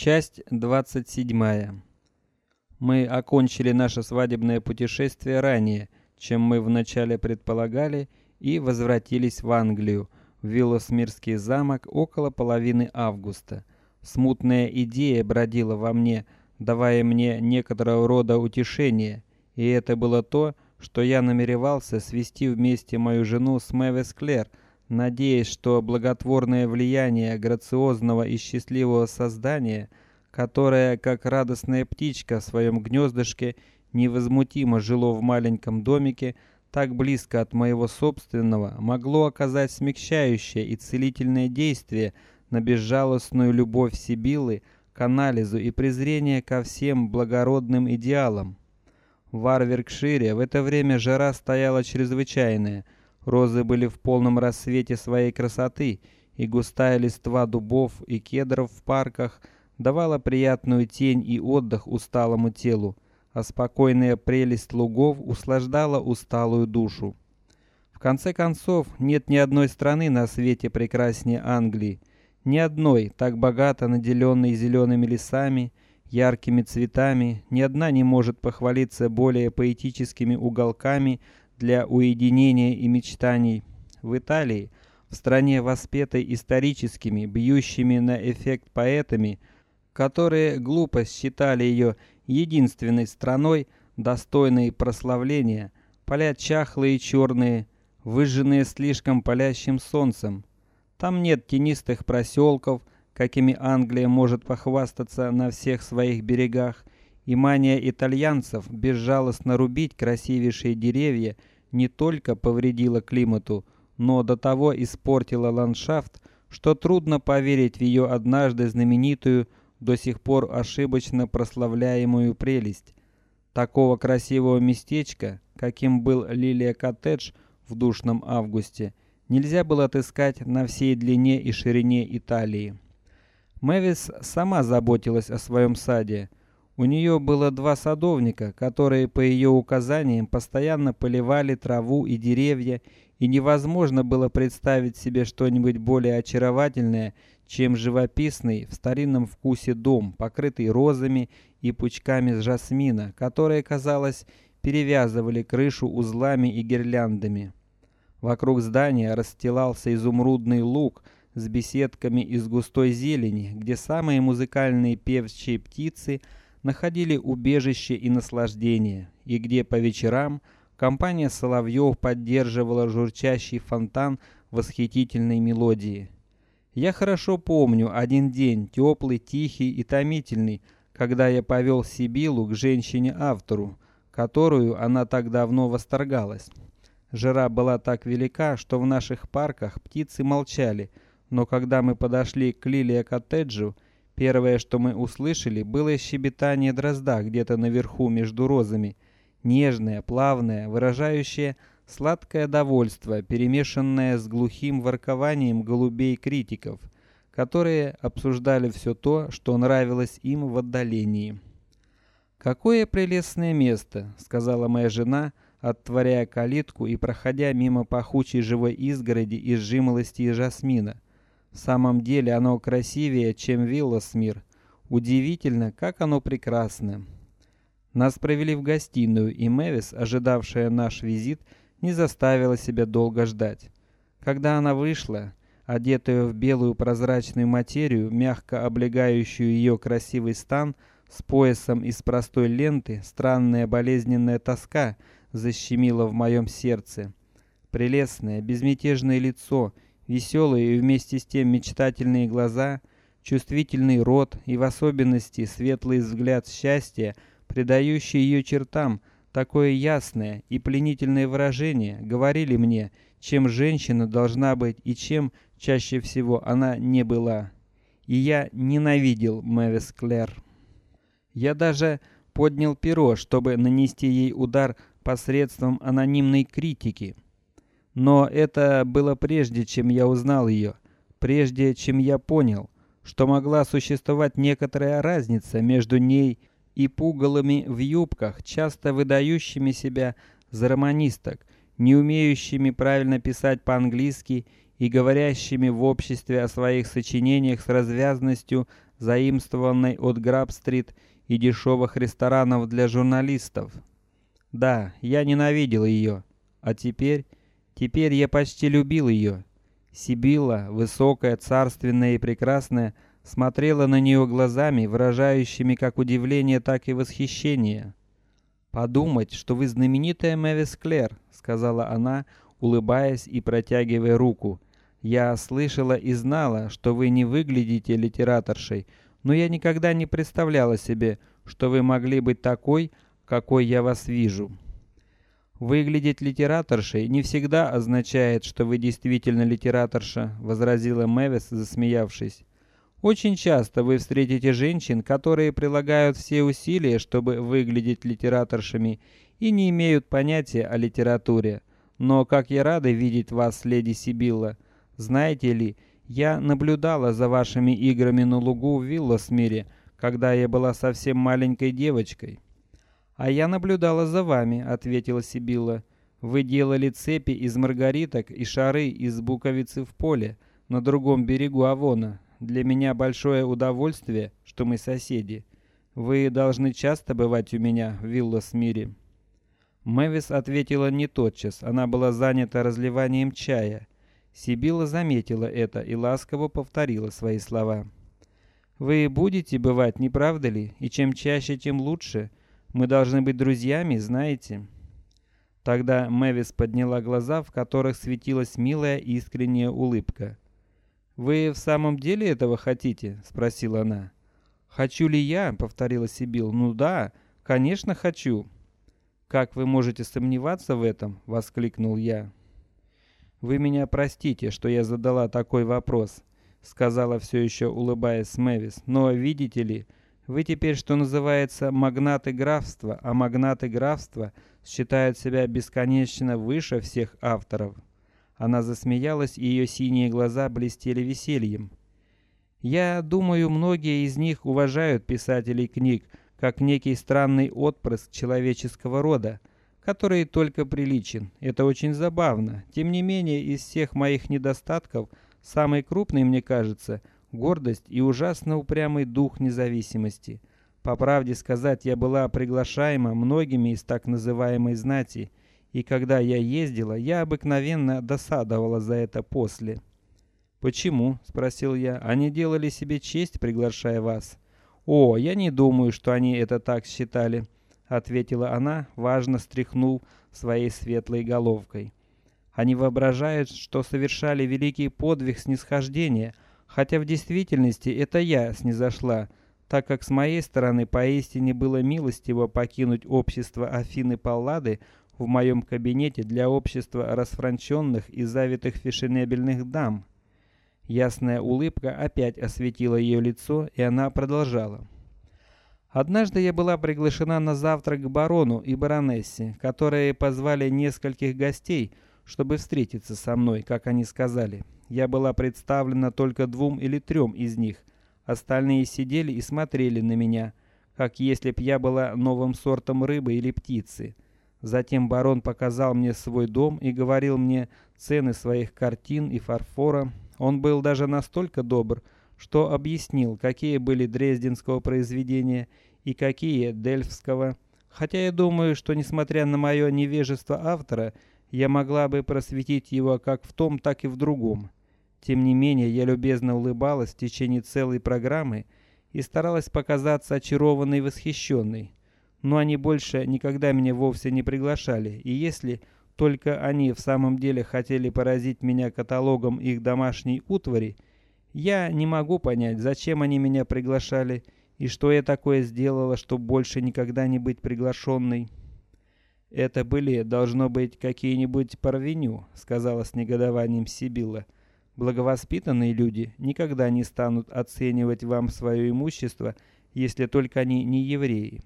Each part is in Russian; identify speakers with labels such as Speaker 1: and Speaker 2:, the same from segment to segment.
Speaker 1: Часть двадцать седьмая. Мы окончили наше свадебное путешествие ранее, чем мы вначале предполагали, и возвратились в Англию, в Виллосмирский замок около половины августа. Смутная идея бродила во мне, давая мне некоторого рода утешение, и это было то, что я намеревался свести вместе мою жену с Мэвис Клэр, надеясь, что благотворное влияние грациозного и счастливого создания, которое, как радостная птичка в своем гнездышке, невозмутимо жило в маленьком домике, так близко от моего собственного, могло оказать смягчающее и целительное действие на безжалостную любовь Сибилы к анализу и презрение ко всем благородным идеалам. В Арверкшире в это время жара стояла чрезвычайная. Розы были в полном рассвете своей красоты, и густая листва дубов и кедров в парках давала приятную тень и отдых усталому телу, а спокойная прелесть лугов услаждала усталую душу. В конце концов, нет ни одной страны на свете прекраснее Англии, ни одной так богато наделенной зелеными лесами яркими цветами, ни одна не может похвалиться более поэтическими уголками для уединения и мечтаний. В Италии, в стране воспетой историческими, бьющими на эффект поэтами, которые глупо считали ее единственной страной, достойной прославления, поля чахлые и черные, выжженные слишком палящим солнцем. Там нет тенистых проселков, какими Англия может похвастаться на всех своих берегах, и мания итальянцев безжалостно рубить красивейшие деревья не только повредила климату, но до того испортила ландшафт, что трудно поверить в ее однажды знаменитую, до сих пор ошибочно прославляемую прелесть. Такого красивого местечка, каким был Лилия Коттедж в душном августе, нельзя было отыскать на всей длине и ширине Италии. Мэвис сама заботилась о своем саде. У нее было два садовника, которые по ее указаниям постоянно поливали траву и деревья, и невозможно было представить себе что-нибудь более очаровательное, чем живописный в старинном вкусе дом, покрытый розами и пучками жасмина, которые, казалось, перевязывали крышу узлами и гирляндами. Вокруг здания расстилался изумрудный луг с беседками из густой зелени, где самые музыкальные певчие птицы находили убежище и наслаждение, и где по вечерам компания соловьев поддерживала журчащий фонтан восхитительной мелодии. Я хорошо помню один день, теплый, тихий и томительный, когда я повел Сибилу к женщине-автору, которую она так давно восторгалась. Жара была так велика, что в наших парках птицы молчали, но когда мы подошли к Лилия коттеджу, первое, что мы услышали, было щебетание дрозда где-то наверху между розами, нежное, плавное, выражающее сладкое довольство, перемешанное с глухим воркованием голубей-критиков, которые обсуждали все то, что нравилось им в отдалении. Какое прелестное место, сказала моя жена, отворяя калитку и проходя мимо пахучей живой изгороди из жимолости и жасмина. В самом деле оно красивее, чем Вилласмир. Удивительно, как оно прекрасно. Нас провели в гостиную, и Мэвис, ожидавшая наш визит, не заставила себя долго ждать. Когда она вышла, одетая в белую прозрачную материю, мягко облегающую ее красивый стан, с поясом из простой ленты, странная болезненная тоска защемила в моем сердце. Прелестное, безмятежное лицо Веселые и вместе с тем мечтательные глаза, чувствительный рот и в особенности светлый взгляд счастья, придающий ее чертам такое ясное и пленительное выражение, говорили мне, чем женщина должна быть и чем чаще всего она не была. И я ненавидел Мэвис Клэр. Я даже поднял перо, чтобы нанести ей удар посредством анонимной критики. Но это было прежде, чем я узнал ее, прежде, чем я понял, что могла существовать некоторая разница между ней и пугалами в юбках, часто выдающими себя за романисток, не умеющими правильно писать по-английски и говорящими в обществе о своих сочинениях с развязностью, заимствованной от Граб-стрит и дешевых ресторанов для журналистов. Да, я ненавидел ее, а теперь, теперь я почти любил ее. Сибила, высокая, царственная и прекрасная, смотрела на нее глазами, выражающими как удивление, так и восхищение. Подумать, что вы знаменитая Мэвис Клэр, сказала она, улыбаясь и протягивая руку. Я слышала и знала, что вы не выглядите литераторшей, но я никогда не представляла себе, что вы могли быть такой, какой я вас вижу. Выглядеть литераторшей не всегда означает, что вы действительно литераторша, возразила Мэвис, засмеявшись. Очень часто вы встретите женщин, которые прилагают все усилия, чтобы выглядеть литераторшами, и не имеют понятия о литературе. Но как я рада видеть вас, леди Сибилла. Знаете ли, я наблюдала за вашими играми на лугу в Вилласмире, когда я была совсем маленькой девочкой. А я наблюдала за вами, ответила Сибилла. Вы делали цепи из маргариток и шары из буковицы в поле на другом берегу Авона. Для меня большое удовольствие, что мы соседи. Вы должны часто бывать у меня в Вилласмире. Мэвис ответила не тотчас, она была занята разливанием чая. Сибила заметила это и ласково повторила свои слова. Вы будете бывать, не правда ли? И чем чаще, тем лучше. Мы должны быть друзьями, знаете. Тогда Мэвис подняла глаза, в которых светилась милая искренняя улыбка. Вы в самом деле этого хотите? – спросила она. Хочу ли я? – повторила Сибил. Ну да, конечно хочу. Как вы можете сомневаться в этом? воскликнул я. Вы меня простите, что я задала такой вопрос, сказала все еще улыбаясь Мэвис. Но видите ли, вы теперь, что называется, магнаты графства, а магнаты графства считают себя бесконечно выше всех авторов. Она засмеялась, и ее синие глаза блестели весельем. Я думаю, многие из них уважают писателей книг, как некий странный отпрыск человеческого рода, который только приличен. Это очень забавно. Тем не менее, из всех моих недостатков самый крупный, мне кажется, гордость и ужасно упрямый дух независимости. По правде сказать, я была приглашаема многими из так называемой знати, и когда я ездила, я обыкновенно досадовала за это после. Почему? – спросил я. Они делали себе честь, приглашая вас. О, я не думаю, что они это так считали, ответила она, важно стряхнув своей светлой головкой. Они воображают, что совершали великий подвиг снисхождения, хотя в действительности это я снизошла, так как с моей стороны поистине было милостиво покинуть общество Афины Паллады в моем кабинете для общества расфранченных и завитых фешенебельных дам. Ясная улыбка опять осветила ее лицо, и она продолжала: Однажды я была приглашена на завтрак к барону и баронессе, которые позвали нескольких гостей, чтобы встретиться со мной, как они сказали. Я была представлена только двум или трем из них. Остальные сидели и смотрели на меня, как если б я была новым сортом рыбы или птицы. Затем барон показал мне свой дом и говорил мне цены своих картин и фарфора, он был даже настолько добр, что объяснил, какие были дрезденского произведения и какие дельфского. Хотя я думаю, что несмотря на мое невежество автора, я могла бы просветить его как в том, так и в другом. Тем не менее, я любезно улыбалась в течение целой программы и старалась показаться очарованной и восхищенной. Но они больше никогда меня вовсе не приглашали, и если только они в самом деле хотели поразить меня каталогом их домашней утвари, я не могу понять, зачем они меня приглашали и что я такое сделала, чтобы больше никогда не быть приглашенной. Это были, должно быть, какие-нибудь парвеню, сказала с негодованием Сибилла. Благовоспитанные люди никогда не станут оценивать вам свое имущество, если только они не евреи.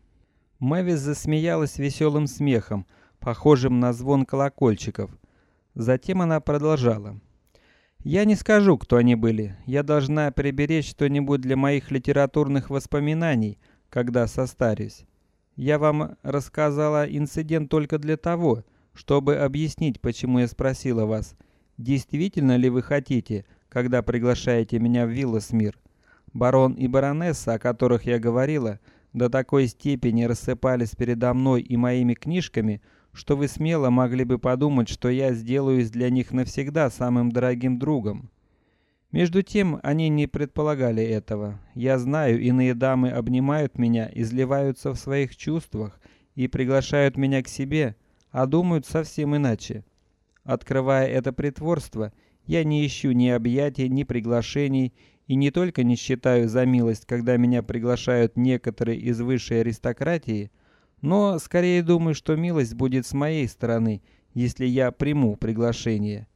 Speaker 1: Мэвис засмеялась веселым смехом, похожим на звон колокольчиков. Затем она продолжала: "Я не скажу, кто они были. Я должна приберечь что-нибудь для моих литературных воспоминаний, когда состарюсь. Я вам рассказала инцидент только для того, чтобы объяснить, почему я спросила вас, действительно ли вы хотите, когда приглашаете меня в Вилласмир? Барон и баронесса, о которых я говорила, до такой степени рассыпались передо мной и моими книжками, что вы смело могли бы подумать, что я сделаюсь для них навсегда самым дорогим другом. Между тем они не предполагали этого. Я знаю, иные дамы обнимают меня, изливаются в своих чувствах и приглашают меня к себе, а думают совсем иначе. Открывая это притворство, я не ищу ни объятий, ни приглашений и не только не считаю за милость, когда меня приглашают некоторые из высшей аристократии, но скорее думаю, что милость будет с моей стороны, если я приму приглашение.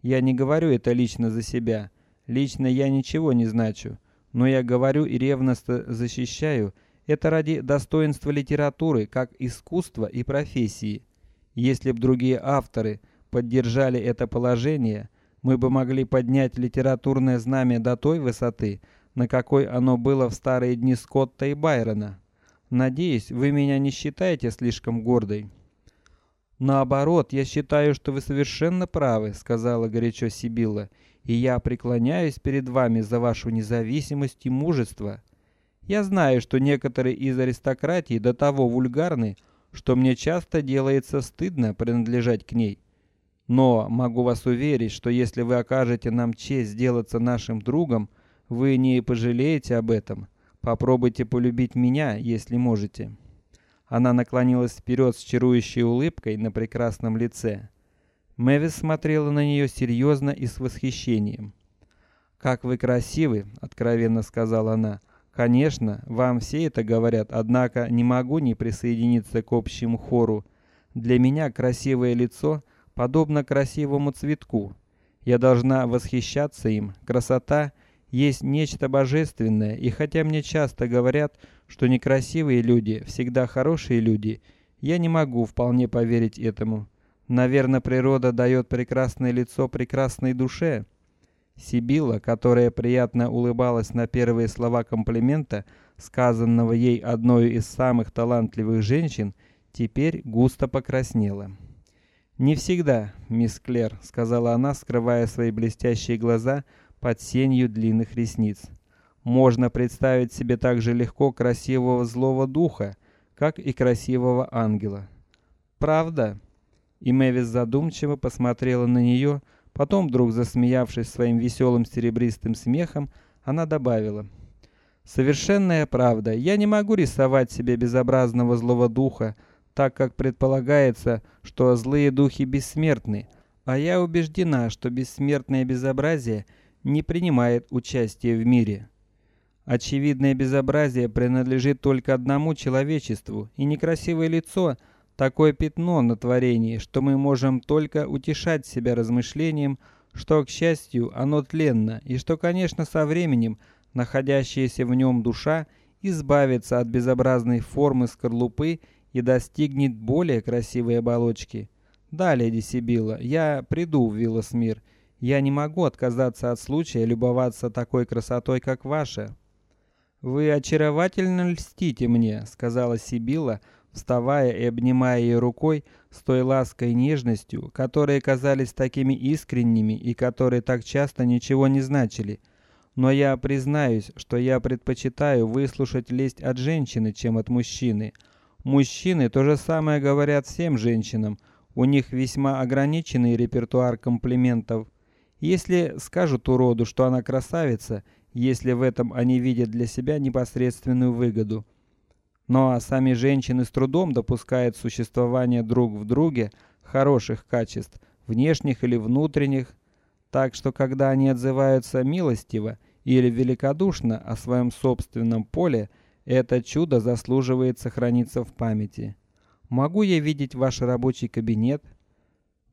Speaker 1: Я не говорю это лично за себя. Лично я ничего не значу, но я говорю и ревностно защищаю это ради достоинства литературы как искусства и профессии. Если б другие авторы поддержали это положение, мы бы могли поднять литературное знамя до той высоты, на какой оно было в старые дни Скотта и Байрона. Надеюсь, вы меня не считаете слишком гордой. Наоборот, я считаю, что вы совершенно правы, сказала горячо Сибилла, и я преклоняюсь перед вами за вашу независимость и мужество. Я знаю, что некоторые из аристократии до того вульгарны, что мне часто делается стыдно принадлежать к ней. Но могу вас уверить, что если вы окажете нам честь сделаться нашим другом, вы не пожалеете об этом. Попробуйте полюбить меня, если можете. Она наклонилась вперед с чарующей улыбкой на прекрасном лице. Мэвис смотрела на нее серьезно и с восхищением. Как вы красивы, откровенно сказала она. Конечно, вам все это говорят, однако не могу не присоединиться к общему хору. Для меня красивое лицо подобно красивому цветку. Я должна восхищаться им. Красота есть нечто божественное, и хотя мне часто говорят, что некрасивые люди всегда хорошие люди, я не могу вполне поверить этому. Наверное, природа дает прекрасное лицо прекрасной душе. Сибила, которая приятно улыбалась на первые слова комплимента, сказанного ей одной из самых талантливых женщин, теперь густо покраснела. Не всегда, мисс Клэр, сказала она, скрывая свои блестящие глаза под сенью длинных ресниц. Можно представить себе так же легко красивого злого духа, как и красивого ангела. Правда? И Мэвис задумчиво посмотрела на нее, потом вдруг засмеявшись своим веселым серебристым смехом, она добавила: Совершенная правда. Я не могу рисовать себе безобразного злого духа, так как предполагается, что злые духи бессмертны, а я убеждена, что бессмертное безобразие не принимает участия в мире. Очевидное безобразие принадлежит только одному человечеству, и некрасивое лицо такое пятно на творении, что мы можем только утешать себя размышлением, что, к счастью, оно тленно, и что, конечно, со временем находящаяся в нем душа избавится от безобразной формы скорлупы и достигнет более красивой оболочки. Да, леди Сибила, я приду в Вилласмир. Я не могу отказаться от случая любоваться такой красотой, как ваша. Вы очаровательно льстите мне, сказала Сибила, вставая и обнимая ее рукой с той лаской и нежностью, которые казались такими искренними и которые так часто ничего не значили. Но я признаюсь, что я предпочитаю выслушать лесть от женщины, чем от мужчины. Мужчины то же самое говорят всем женщинам. У них весьма ограниченный репертуар комплиментов. Если скажут уроду, что она красавица, если в этом они видят для себя непосредственную выгоду. Но сами женщины с трудом допускают существование друг в друге хороших качеств, внешних или внутренних, так что когда они отзываются милостиво или великодушно о своем собственном поле, это чудо заслуживает сохраниться в памяти. Могу я видеть ваш рабочий кабинет?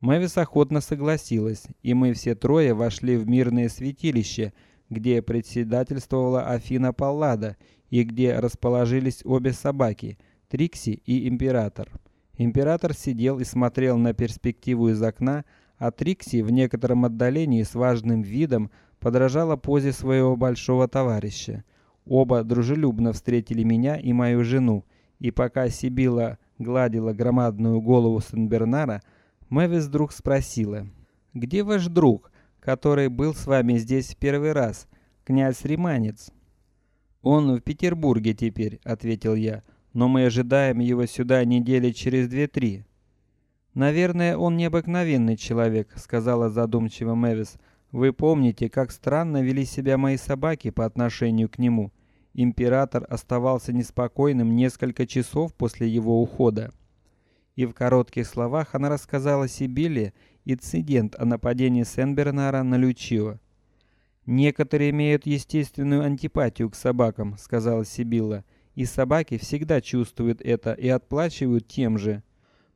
Speaker 1: Мэвис охотно согласилась, и мы все трое вошли в мирное святилище, где председательствовала Афина Паллада и где расположились обе собаки Трикси и Император. Император сидел и смотрел на перспективу из окна, а Трикси в некотором отдалении с важным видом подражала позе своего большого товарища. Оба дружелюбно встретили меня и мою жену, и пока Сибила гладила громадную голову Сен-Бернара, Мэвис вдруг спросила: Где ваш друг, который был с вами здесь в первый раз, князь Риманец? Он в Петербурге теперь, ответил я, но мы ожидаем его сюда недели через две-три. Наверное, он необыкновенный человек, сказала задумчиво Мэвис. Вы помните, как странно вели себя мои собаки по отношению к нему? Император оставался неспокойным несколько часов после его ухода. И в коротких словах она рассказала Сибилле инцидент о нападении Сен-Бернара на Лючио. Некоторые имеют естественную антипатию к собакам, сказала Сибилла, и собаки всегда чувствуют это и отплачивают тем же.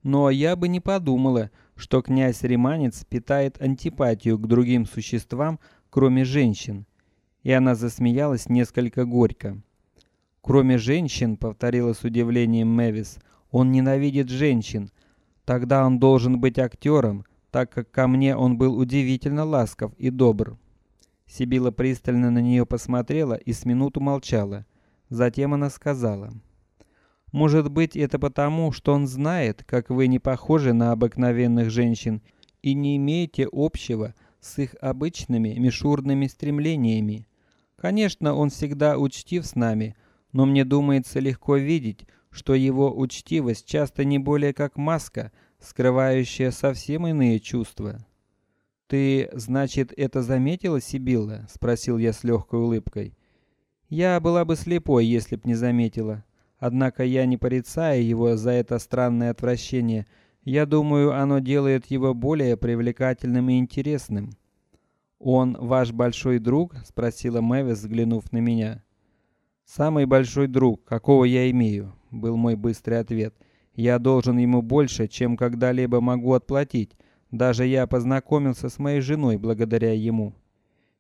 Speaker 1: Но я бы не подумала, что князь Риманец питает антипатию к другим существам, кроме женщин. И она засмеялась несколько горько. Кроме женщин, повторила с удивлением Мэвис, он ненавидит женщин. Тогда он должен быть актером, так как ко мне он был удивительно ласков и добр. Сибила пристально на нее посмотрела и с минуту молчала. Затем она сказала: "Может быть, это потому, что он знает, как вы не похожи на обыкновенных женщин и не имеете общего с их обычными мишурными стремлениями. Конечно, он всегда учтив с нами, но мне думается легко видеть, что его учтивость часто не более как маска, скрывающая совсем иные чувства. Ты, значит, это заметила, Сибилла? – спросил я с легкой улыбкой. Я была бы слепой, если б не заметила. Однако я не порицаю его за это странное отвращение. Я думаю, оно делает его более привлекательным и интересным. Он ваш большой друг? – спросила Мэвис, взглянув на меня. Самый большой друг, какого я имею, был мой быстрый ответ. Я должен ему больше, чем когда-либо могу отплатить. Даже я познакомился с моей женой благодаря ему.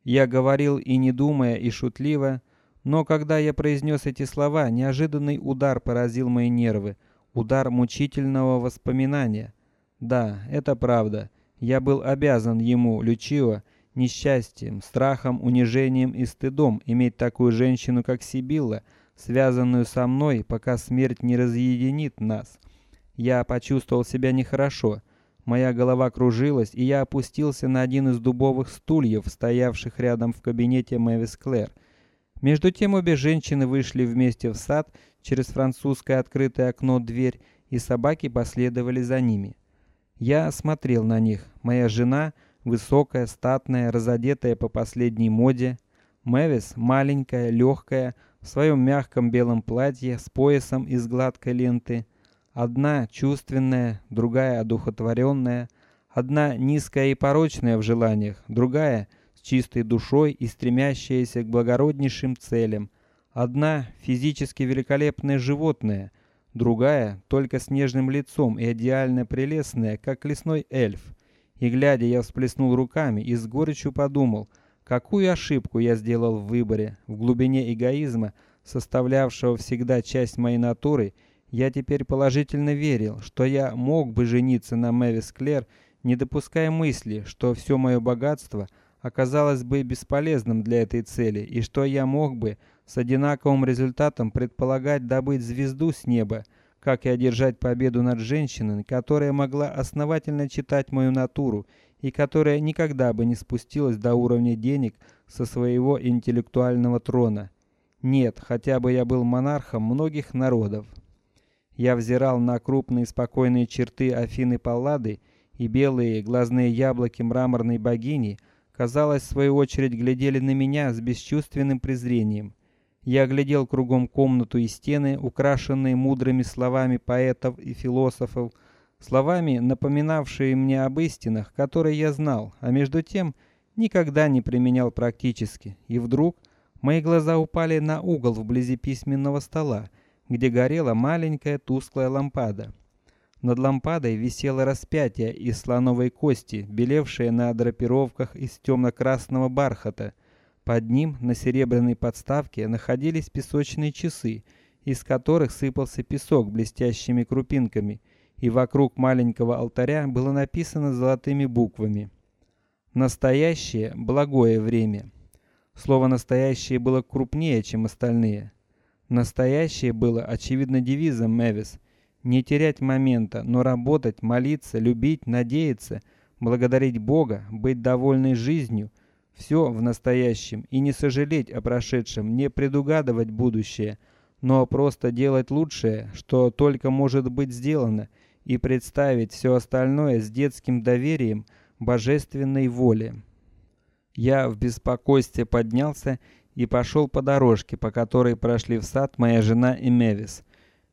Speaker 1: Я говорил и не думая, и шутливо, но когда я произнес эти слова, неожиданный удар поразил мои нервы, удар мучительного воспоминания. Да, это правда. Я был обязан ему, Лючио, несчастьем, страхом, унижением и стыдом иметь такую женщину, как Сибилла, связанную со мной, пока смерть не разъединит нас. Я почувствовал себя нехорошо. Моя голова кружилась, и я опустился на один из дубовых стульев, стоявших рядом в кабинете Мэвис Клэр. Между тем обе женщины вышли вместе в сад через французское открытое окно дверь, и собаки последовали за ними. Я смотрел на них. Моя жена, высокая, статная, разодетая по последней моде, Мэвис, маленькая, легкая, в своем мягком белом платье с поясом из гладкой ленты, одна чувственная, другая одухотворенная, одна низкая и порочная в желаниях, другая с чистой душой и стремящаяся к благороднейшим целям, одна физически великолепное животное, другая только с нежным лицом и идеально прелестная, как лесной эльф. И глядя, я всплеснул руками и с горечью подумал Какую ошибку я сделал в выборе, в глубине эгоизма, составлявшего всегда часть моей натуры, я теперь положительно верил, что я мог бы жениться на Мэвис Клэр, не допуская мысли, что все мое богатство оказалось бы бесполезным для этой цели, и что я мог бы с одинаковым результатом предполагать добыть звезду с неба, как и одержать победу над женщиной, которая могла основательно читать мою натуру и которая никогда бы не спустилась до уровня денег со своего интеллектуального трона. Нет, хотя бы я был монархом многих народов. Я взирал на крупные спокойные черты Афины Паллады и белые глазные яблоки мраморной богини, казалось, в свою очередь глядели на меня с бесчувственным презрением. Я глядел кругом комнату и стены, украшенные мудрыми словами поэтов и философов, словами, напоминавшие мне об истинах, которые я знал, а между тем никогда не применял практически. И вдруг мои глаза упали на угол вблизи письменного стола, где горела маленькая тусклая лампада. Над лампадой висело распятие из слоновой кости, белевшее на драпировках из темно-красного бархата. Под ним на серебряной подставке находились песочные часы, из которых сыпался песок блестящими крупинками и вокруг маленького алтаря было написано золотыми буквами: Настоящее благое время. Слово настоящее было крупнее, чем остальные. Настоящее было очевидно девизом Мэвис: не терять момента, но работать, молиться, любить, надеяться, благодарить Бога, быть довольной жизнью, все в настоящем и не сожалеть о прошедшем, не предугадывать будущее, но просто делать лучшее, что только может быть сделано, и представить все остальное с детским доверием божественной воле. Я в беспокойстве поднялся и пошел по дорожке, по которой прошли в сад моя жена и Мевис.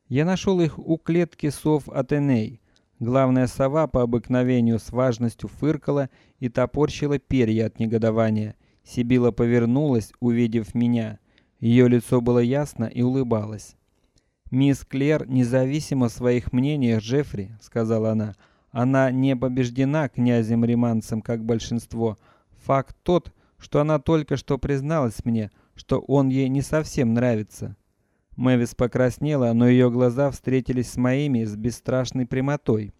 Speaker 1: Я нашел их у клетки сов Атеней. Главная сова по обыкновению с важностью фыркала и топорщила перья от негодования. Сибила повернулась, увидев меня. Ее лицо было ясно и улыбалось. Мисс Клер независимо в своих мнениях, Джеффри, сказала она. Она не побеждена князем Риманцем, как большинство. Факт тот, что она только что призналась мне, что он ей не совсем нравится. Мэвис покраснела, но ее глаза встретились с моими с бесстрашной прямотой.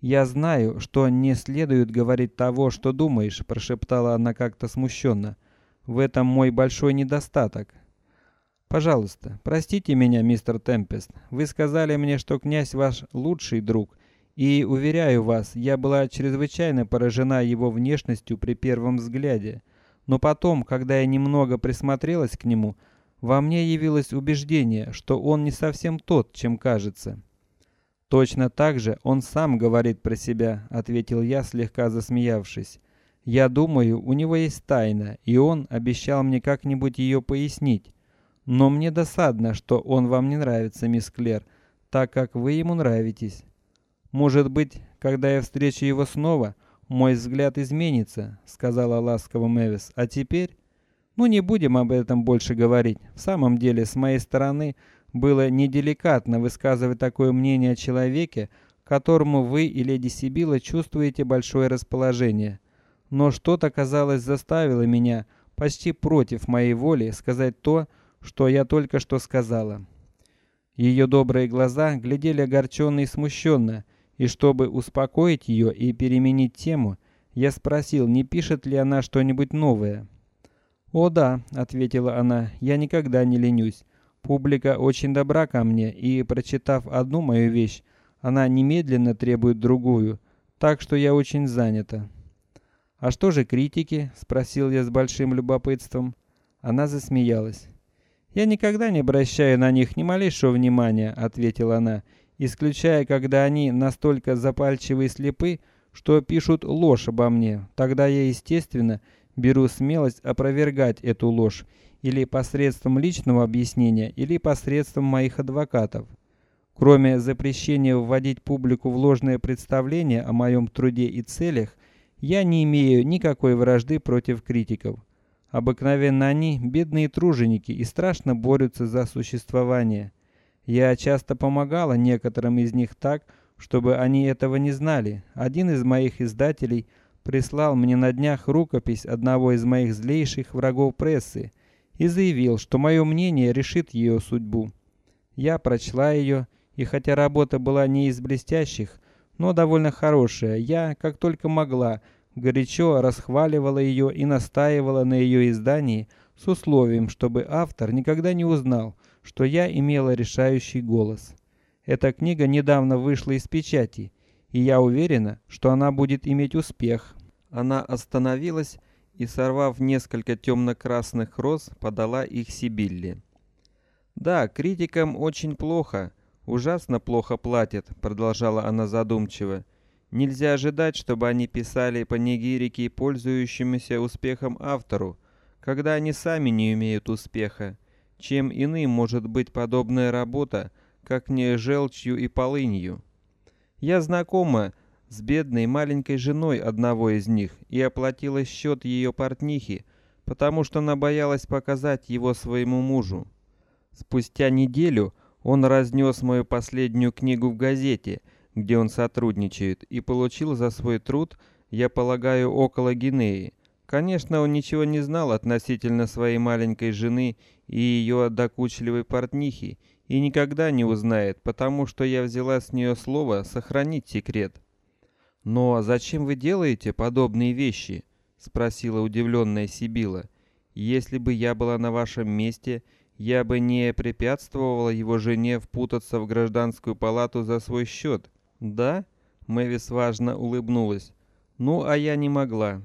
Speaker 1: Я знаю, что не следует говорить того, что думаешь, прошептала она как-то смущенно. В этом мой большой недостаток. Пожалуйста, простите меня, мистер Темпест. Вы сказали мне, что князь ваш лучший друг, и уверяю вас, я была чрезвычайно поражена его внешностью при первом взгляде. Но потом, когда я немного присмотрелась к нему, во мне явилось убеждение, что он не совсем тот, чем кажется. Точно так же он сам говорит про себя, ответил я, слегка засмеявшись. Я думаю, у него есть тайна, и он обещал мне как-нибудь ее пояснить. Но мне досадно, что он вам не нравится, мисс Клер, так как вы ему нравитесь. Может быть, когда я встречу его снова, мой взгляд изменится, сказала ласково Мэвис. А теперь, ну не будем об этом больше говорить. В самом деле, с моей стороны было неделикатно высказывать такое мнение о человеке, которому вы и леди Сибила чувствуете большое расположение. Но что-то, казалось, заставило меня почти против моей воли сказать то, что я только что сказала. Ее добрые глаза глядели огорченно и смущенно, и чтобы успокоить ее и переменить тему, я спросил, не пишет ли она что-нибудь новое. О да, ответила она, я никогда не ленюсь. Публика очень добра ко мне, и прочитав одну мою вещь, она немедленно требует другую, так что я очень занята. А что же критики? – спросил я с большим любопытством. Она засмеялась. Я никогда не обращаю на них ни малейшего внимания, ответила она, исключая, когда они настолько запальчивы и слепы, что пишут ложь обо мне. Тогда я, естественно, беру смелость опровергать эту ложь или посредством личного объяснения, или посредством моих адвокатов. Кроме запрещения вводить публику в ложное представление о моем труде и целях, я не имею никакой вражды против критиков. Обыкновенно они бедные труженики и страшно борются за существование. Я часто помогала некоторым из них так, чтобы они этого не знали. Один из моих издателей прислал мне на днях рукопись одного из моих злейших врагов прессы и заявил, что мое мнение решит ее судьбу. Я прочла ее, и хотя работа была не из блестящих, но довольно хорошая, я, как только могла, горячо расхваливала ее и настаивала на ее издании с условием, чтобы автор никогда не узнал, что я имела решающий голос. Эта книга недавно вышла из печати, и я уверена, что она будет иметь успех. Она остановилась и, сорвав несколько темно-красных роз, подала их Сибилле. Да, критикам очень плохо, ужасно плохо платят, продолжала она задумчиво. Нельзя ожидать, чтобы они писали панигирики пользующемуся успехом автору, когда они сами не имеют успеха. Чем иным может быть подобная работа, как не желчью и полынью? Я знакома с бедной маленькой женой одного из них и оплатила счет ее портнихи, потому что она боялась показать его своему мужу. Спустя неделю он разнес мою последнюю книгу в газете, где он сотрудничает, и получил за свой труд, я полагаю, около гинеи. Конечно, он ничего не знал относительно своей маленькой жены и ее докучливой портнихи, и никогда не узнает, потому что я взяла с нее слово сохранить секрет. Но зачем вы делаете подобные вещи? спросила удивленная Сибила. Если бы я была на вашем месте, я бы не препятствовала его жене впутаться в гражданскую палату за свой счет. Да? Мэвис важно улыбнулась. Ну, а я не могла.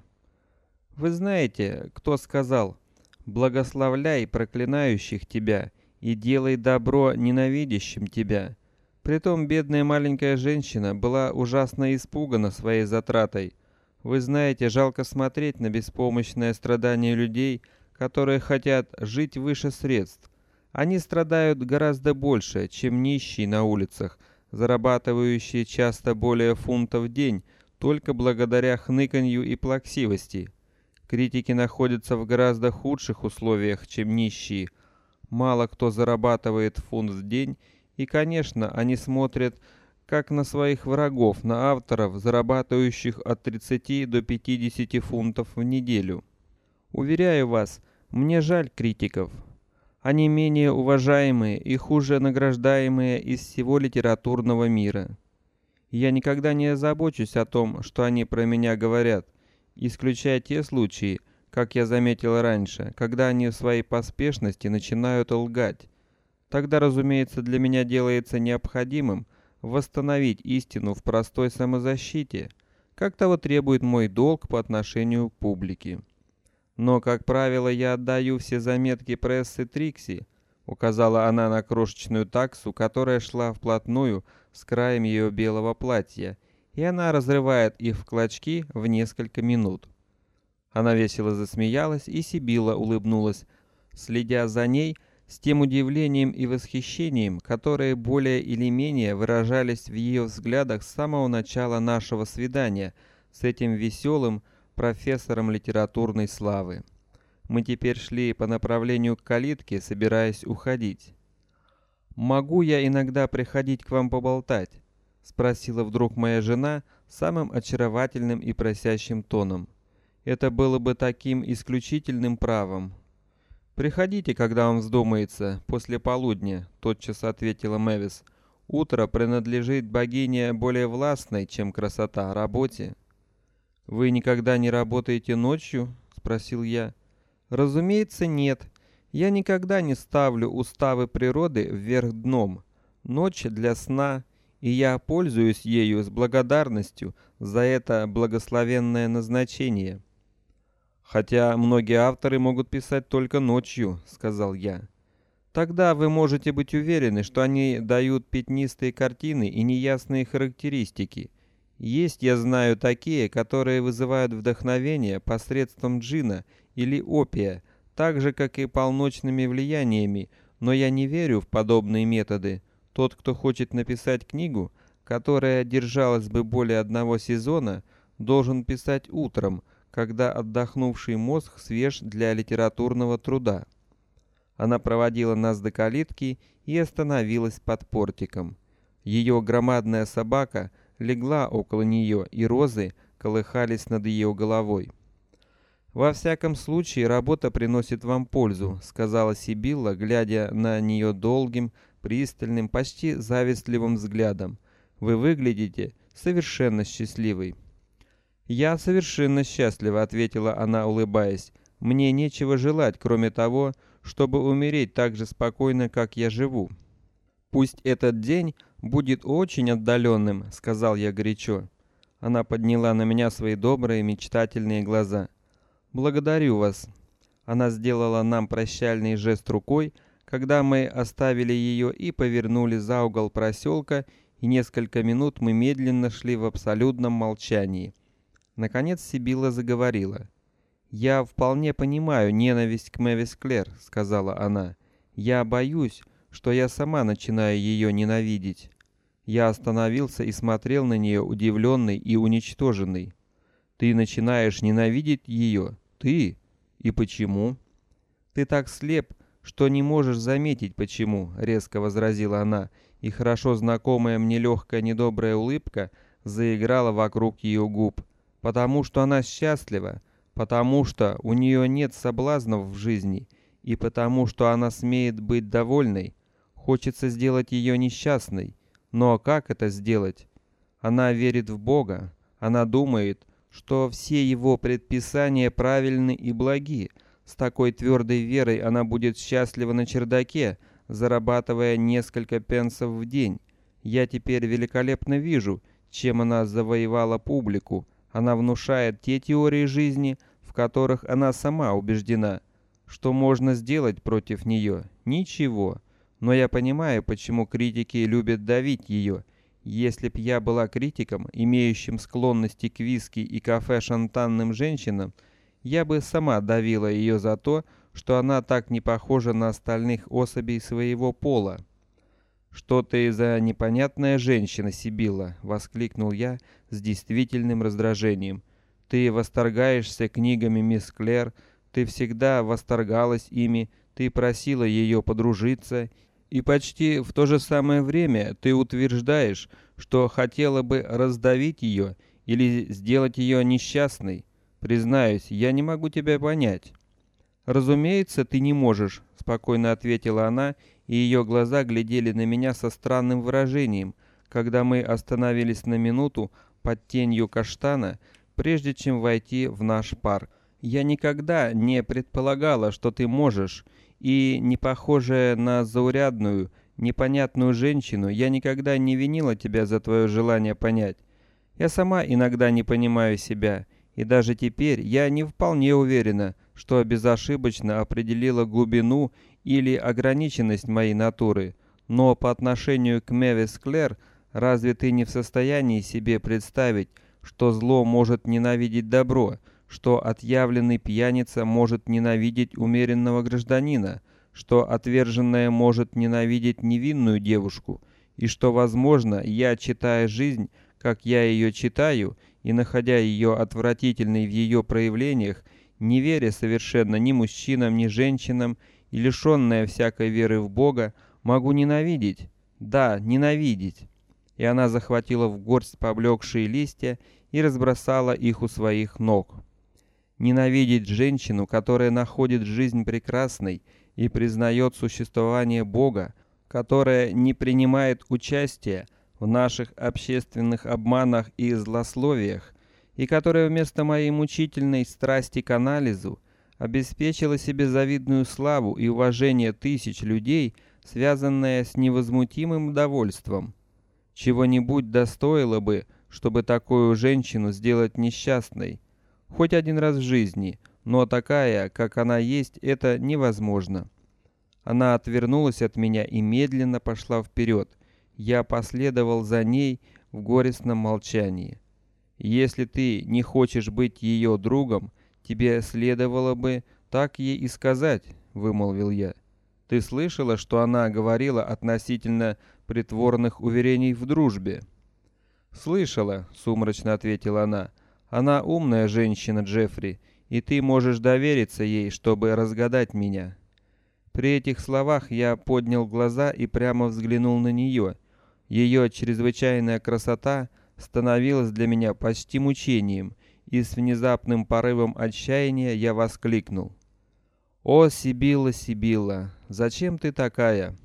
Speaker 1: Вы знаете, кто сказал: "Благословляй проклинающих тебя и делай добро ненавидящим тебя"? Притом бедная маленькая женщина была ужасно испугана своей затратой. Вы знаете, жалко смотреть на беспомощное страдание людей, которые хотят жить выше средств. Они страдают гораздо больше, чем нищие на улицах, зарабатывающие часто более фунта в день только благодаря хныканью и плаксивости. Критики находятся в гораздо худших условиях, чем нищие. Мало кто зарабатывает фунт в день и, конечно, они смотрят как на своих врагов, на авторов, зарабатывающих от 30 до 50 фунтов в неделю. Уверяю вас, мне жаль критиков. Они менее уважаемые и хуже награждаемые из всего литературного мира. Я никогда не забочусь о том, что они про меня говорят, исключая те случаи, как я заметил раньше, когда они в своей поспешности начинают лгать. Тогда, разумеется, для меня делается необходимым восстановить истину в простой самозащите, как того требует мой долг по отношению к публике. Но, как правило, я отдаю все заметки прессы Трикси, указала она на крошечную таксу, которая шла вплотную с краем ее белого платья, и она разрывает их в клочки в несколько минут. Она весело засмеялась, и Сибила улыбнулась, следя за ней с тем удивлением и восхищением, которые более или менее выражались в ее взглядах с самого начала нашего свидания с этим веселым профессором литературной славы. Мы теперь шли по направлению к калитке, собираясь уходить. Могу я иногда приходить к вам поболтать? Спросила вдруг моя жена самым очаровательным и просящим тоном. Это было бы таким исключительным правом, Приходите, когда вам вздумается, после полудня, тотчас ответила Мэвис. Утро принадлежит богине более властной, чем красота, работе. Вы никогда не работаете ночью? спросил я. Разумеется, нет. Я никогда не ставлю уставы природы вверх дном. Ночь для сна, и я пользуюсь ею с благодарностью за это благословенное назначение. Хотя многие авторы могут писать только ночью, сказал я. Тогда вы можете быть уверены, что они дают пятнистые картины и неясные характеристики. Есть, я знаю, такие, которые вызывают вдохновение посредством джина или опия, так же как и полночными влияниями, но я не верю в подобные методы. Тот, кто хочет написать книгу, которая держалась бы более одного сезона, должен писать утром, когда отдохнувший мозг свеж для литературного труда. Она проводила нас до калитки и остановилась под портиком. Ее громадная собака легла около нее, и розы колыхались над ее головой. Во всяком случае, работа приносит вам пользу, сказала Сибилла, глядя на нее долгим, пристальным, почти завистливым взглядом. Вы выглядите совершенно счастливой. Я совершенно счастлива, ответила она, улыбаясь. Мне нечего желать, кроме того, чтобы умереть так же спокойно, как я живу. Пусть этот день будет очень отдаленным, сказал я горячо. Она подняла на меня свои добрые мечтательные глаза. Благодарю вас. Она сделала нам прощальный жест рукой, когда мы оставили ее и повернули за угол проселка, и несколько минут мы медленно шли в абсолютном молчании. Наконец Сибила заговорила. Я вполне понимаю ненависть к Мэвис Клэр, сказала она. Я боюсь, что я сама начинаю ее ненавидеть. Я остановился и смотрел на нее удивленный и уничтоженный. Ты начинаешь ненавидеть ее? Ты? И почему? Ты так слеп, что не можешь заметить почему, резко возразила она, и хорошо знакомая мне легкая недобрая улыбка заиграла вокруг ее губ потому что она счастлива, потому что у нее нет соблазнов в жизни и потому что она смеет быть довольной. Хочется сделать ее несчастной, но как это сделать? Она верит в Бога, она думает, что все его предписания правильны и благи. С такой твердой верой она будет счастлива на чердаке, зарабатывая несколько пенсов в день. Я теперь великолепно вижу, чем она завоевала публику, Она внушает те теории жизни, в которых она сама убеждена. Что можно сделать против нее? Ничего. Но я понимаю, почему критики любят давить ее. Если б я была критиком, имеющим склонности к виски и кафе-шантанным женщинам, я бы сама давила ее за то, что она так не похожа на остальных особей своего пола. Что ты за непонятная женщина, Сибила, воскликнул я с действительным раздражением. Ты восторгаешься книгами мисс Клэр, ты всегда восторгалась ими, ты просила ее подружиться, и почти в то же самое время ты утверждаешь, что хотела бы раздавить ее или сделать ее несчастной. Признаюсь, я не могу тебя понять. Разумеется, ты не можешь, спокойно ответила она, и ее глаза глядели на меня со странным выражением, когда мы остановились на минуту под тенью каштана, прежде чем войти в наш парк. Я никогда не предполагала, что ты можешь, и не похожая на заурядную, непонятную женщину, я никогда не винила тебя за твое желание понять. Я сама иногда не понимаю себя, и даже теперь я не вполне уверена, что безошибочно определила глубину или ограниченность моей натуры. Но по отношению к Мэвис Клэр, разве ты не в состоянии себе представить, что зло может ненавидеть добро, что отъявленный пьяница может ненавидеть умеренного гражданина, что отверженная может ненавидеть невинную девушку, и что, возможно, я, читая жизнь, как я ее читаю, и находя ее отвратительной в ее проявлениях, не веря совершенно ни мужчинам, ни женщинам и лишенная всякой веры в Бога, могу ненавидеть, да, ненавидеть. И она захватила в горсть поблекшие листья и разбросала их у своих ног. Ненавидеть женщину, которая находит жизнь прекрасной и признает существование Бога, которая не принимает участия в наших общественных обманах и злословиях, и которая вместо моей мучительной страсти к анализу обеспечила себе завидную славу и уважение тысяч людей, связанное с невозмутимым довольством. Чего-нибудь достоило бы, чтобы такую женщину сделать несчастной, хоть один раз в жизни, но такая, как она есть, это невозможно. Она отвернулась от меня и медленно пошла вперед. Я последовал за ней в горестном молчании. Если ты не хочешь быть ее другом, тебе следовало бы так ей и сказать, вымолвил я. Ты слышала, что она говорила относительно притворных уверений в дружбе? Слышала, сумрачно ответила она. Она умная женщина, Джеффри, и ты можешь довериться ей, чтобы разгадать меня. При этих словах я поднял глаза и прямо взглянул на нее. Ее чрезвычайная красота становилось для меня почти мучением, и с внезапным порывом отчаяния я воскликнул: "О, Сибила, Сибила, зачем ты такая?"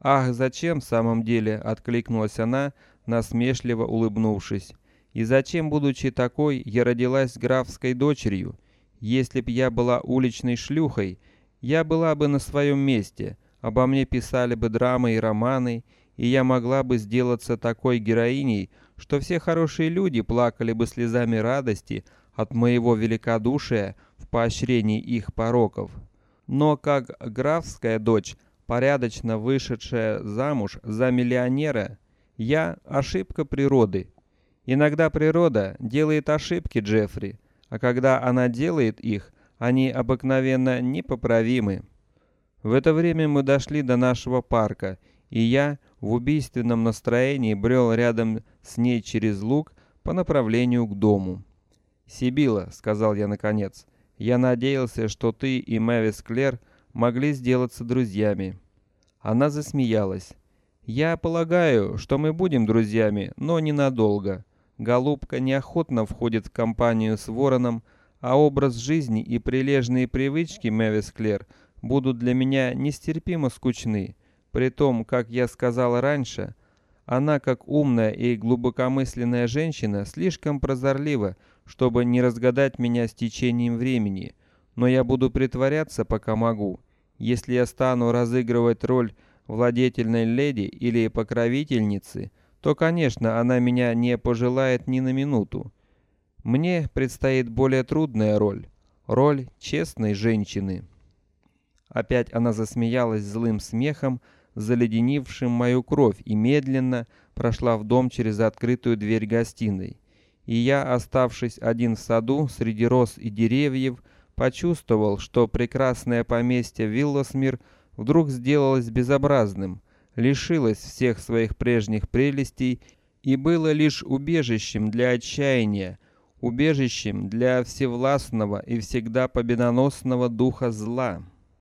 Speaker 1: "Ах, зачем в самом деле?" откликнулась она, насмешливо улыбнувшись. "И зачем, будучи такой, я родилась графской дочерью? Если б я была уличной шлюхой, я была бы на своем месте, обо мне писали бы драмы и романы, и я могла бы сделаться такой героиней, что все хорошие люди плакали бы слезами радости от моего великодушия в поощрении их пороков. Но как графская дочь, порядочно вышедшая замуж за миллионера, я ошибка природы. Иногда природа делает ошибки, Джеффри, а когда она делает их, они обыкновенно непоправимы. В это время мы дошли до нашего парка, и я в убийственном настроении брел рядом с ней через луг по направлению к дому. Сибила, сказал я наконец, я надеялся, что ты и Мэвис Клэр могли сделаться друзьями. Она засмеялась. Я полагаю, что мы будем друзьями, но ненадолго. Голубка неохотно входит в компанию с Вороном, а образ жизни и прилежные привычки Мэвис Клэр будут для меня нестерпимо скучны. При том, как я сказал раньше, она, как умная и глубокомысленная женщина, слишком прозорлива, чтобы не разгадать меня с течением времени. Но я буду притворяться, пока могу. Если я стану разыгрывать роль владетельной леди или покровительницы, то, конечно, она меня не пожелает ни на минуту. Мне предстоит более трудная роль роль честной женщины. Опять она засмеялась злым смехом, заледенившим мою кровь, и медленно прошла в дом через открытую дверь гостиной. И я, оставшись один в саду среди роз и деревьев, почувствовал, что прекрасное поместье Виллосмир вдруг сделалось безобразным, лишилось всех своих прежних прелестей и было лишь убежищем для отчаяния, убежищем для всевластного и всегда победоносного духа зла.